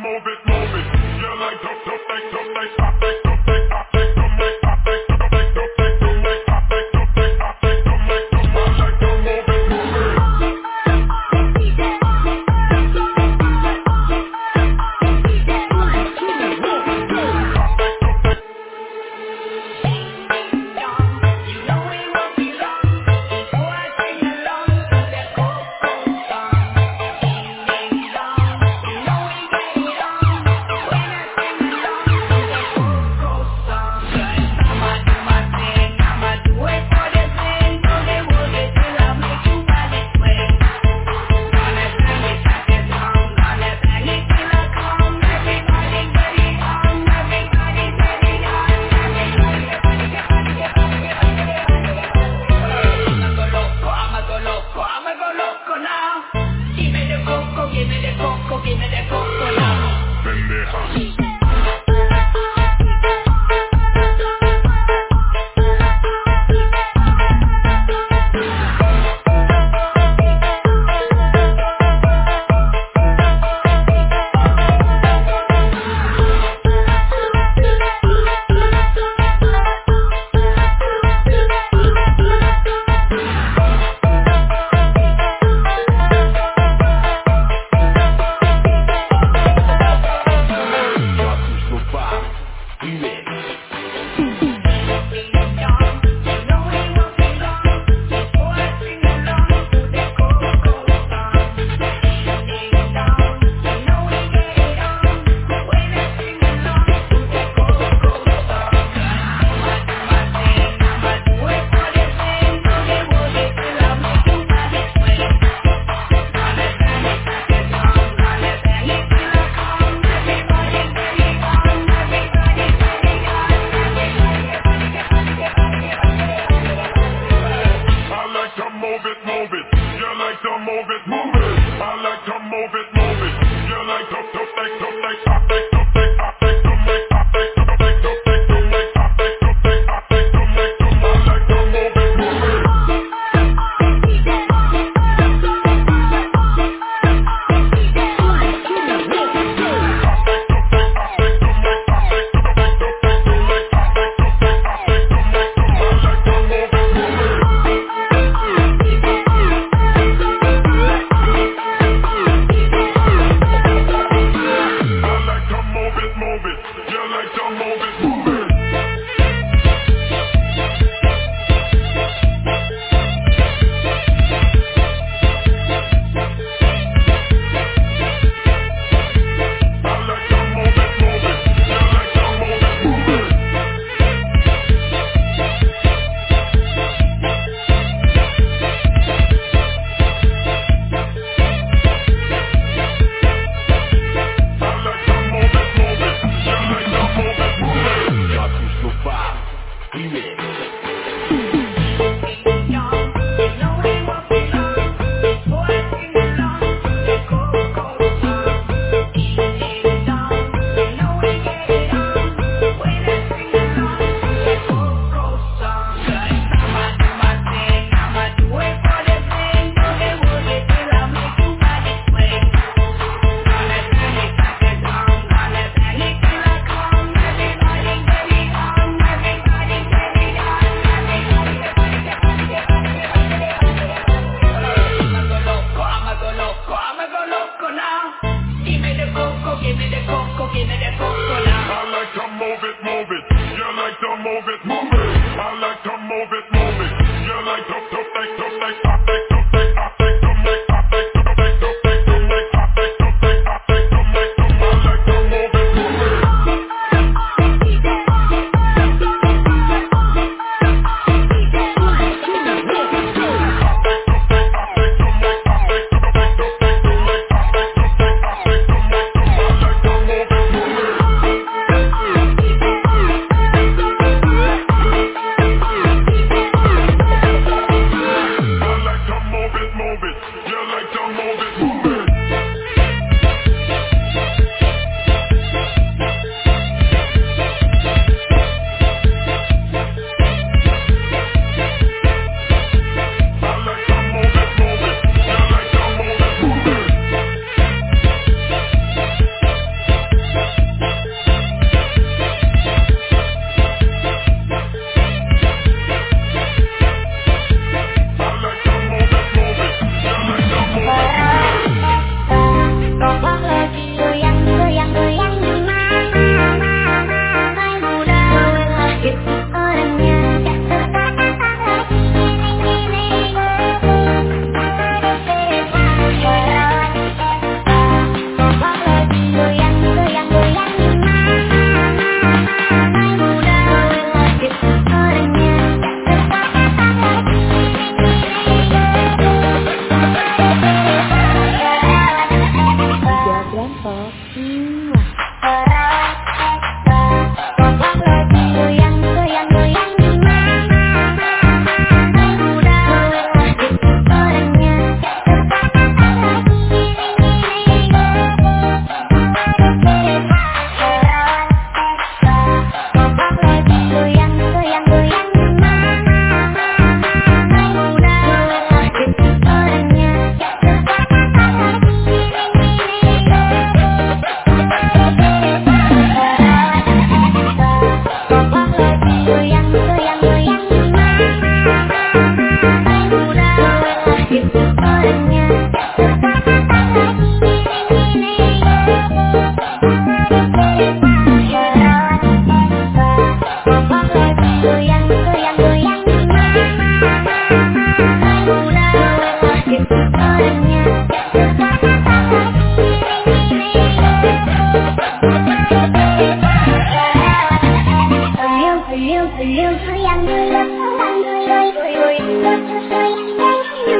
move it, move it. You like, to, to don't, don't, don't. move it, move it. You like to move it, move it. electro move is